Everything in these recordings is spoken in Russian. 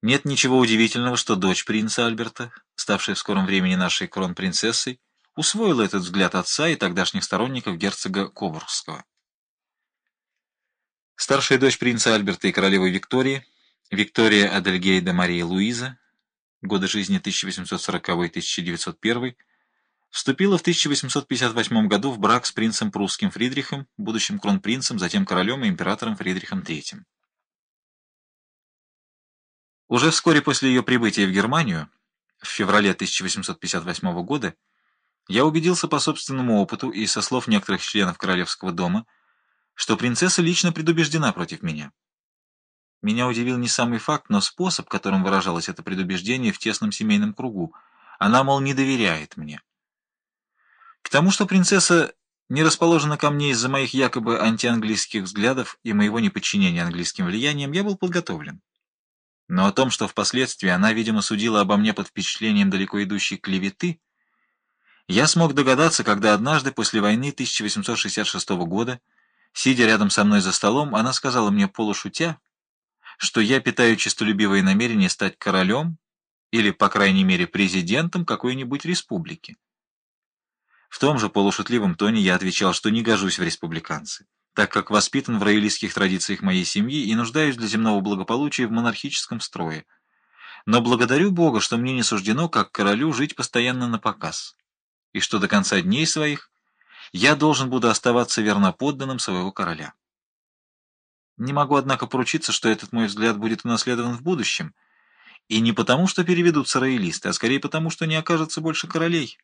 Нет ничего удивительного, что дочь принца Альберта, ставшая в скором времени нашей кронпринцессой, усвоила этот взгляд отца и тогдашних сторонников герцога Кобургского. Старшая дочь принца Альберта и королевы Виктории, Виктория Адельгейда Мария Луиза, годы жизни 1840-1901, вступила в 1858 году в брак с принцем прусским Фридрихом, будущим кронпринцем, затем королем и императором Фридрихом III. Уже вскоре после ее прибытия в Германию, в феврале 1858 года, я убедился по собственному опыту и со слов некоторых членов Королевского дома, что принцесса лично предубеждена против меня. Меня удивил не самый факт, но способ, которым выражалось это предубеждение в тесном семейном кругу. Она, мол, не доверяет мне. К тому, что принцесса не расположена ко мне из-за моих якобы антианглийских взглядов и моего неподчинения английским влияниям, я был подготовлен. Но о том, что впоследствии она, видимо, судила обо мне под впечатлением далеко идущей клеветы, я смог догадаться, когда однажды после войны 1866 года, сидя рядом со мной за столом, она сказала мне полушутя, что я питаю честолюбивое намерение стать королем или, по крайней мере, президентом какой-нибудь республики. В том же полушутливом тоне я отвечал, что не гожусь в республиканцы так как воспитан в роялистских традициях моей семьи и нуждаюсь для земного благополучия в монархическом строе. Но благодарю Бога, что мне не суждено, как королю, жить постоянно на показ, и что до конца дней своих я должен буду оставаться верноподданным своего короля. Не могу, однако, поручиться, что этот мой взгляд будет унаследован в будущем, и не потому, что переведутся роялисты, а скорее потому, что не окажется больше королей.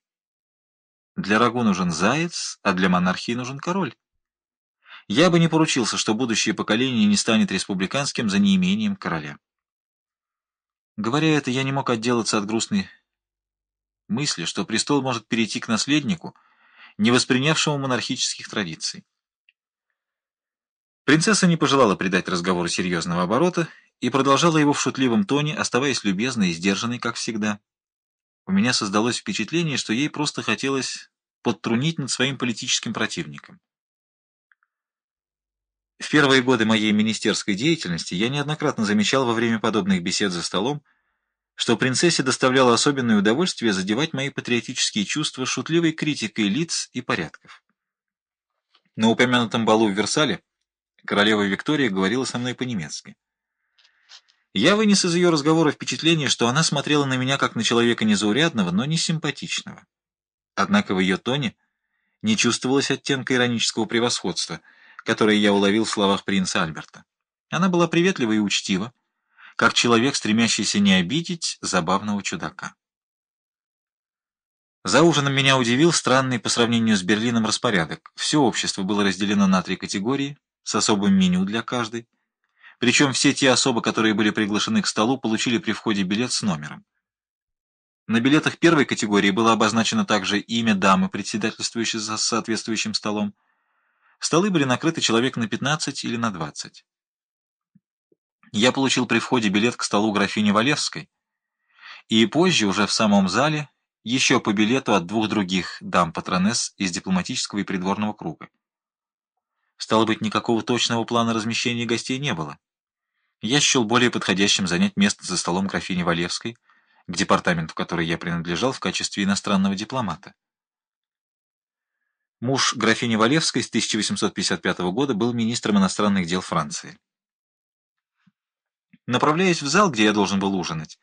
Для рагу нужен заяц, а для монархии нужен король. Я бы не поручился, что будущее поколение не станет республиканским за неимением короля. Говоря это, я не мог отделаться от грустной мысли, что престол может перейти к наследнику, не воспринявшему монархических традиций. Принцесса не пожелала придать разговору серьезного оборота и продолжала его в шутливом тоне, оставаясь любезной и сдержанной, как всегда. У меня создалось впечатление, что ей просто хотелось подтрунить над своим политическим противником. В первые годы моей министерской деятельности я неоднократно замечал во время подобных бесед за столом, что принцессе доставляло особенное удовольствие задевать мои патриотические чувства шутливой критикой лиц и порядков. На упомянутом балу в Версале королева Виктория говорила со мной по-немецки. Я вынес из ее разговора впечатление, что она смотрела на меня как на человека незаурядного, но не симпатичного. Однако в ее тоне не чувствовалось оттенка иронического превосходства — которые я уловил в словах принца Альберта. Она была приветлива и учтива, как человек, стремящийся не обидеть забавного чудака. За ужином меня удивил странный по сравнению с Берлином распорядок. Все общество было разделено на три категории, с особым меню для каждой. Причем все те особы, которые были приглашены к столу, получили при входе билет с номером. На билетах первой категории было обозначено также имя дамы, председательствующей за соответствующим столом, Столы были накрыты человек на 15 или на 20. Я получил при входе билет к столу графини Валевской, и позже, уже в самом зале, еще по билету от двух других дам-патронесс из дипломатического и придворного круга. Стало быть, никакого точного плана размещения гостей не было. Я счел более подходящим занять место за столом графини Валевской, к департаменту которой я принадлежал в качестве иностранного дипломата. Муж графини Валевской с 1855 года был министром иностранных дел Франции. Направляясь в зал, где я должен был ужинать,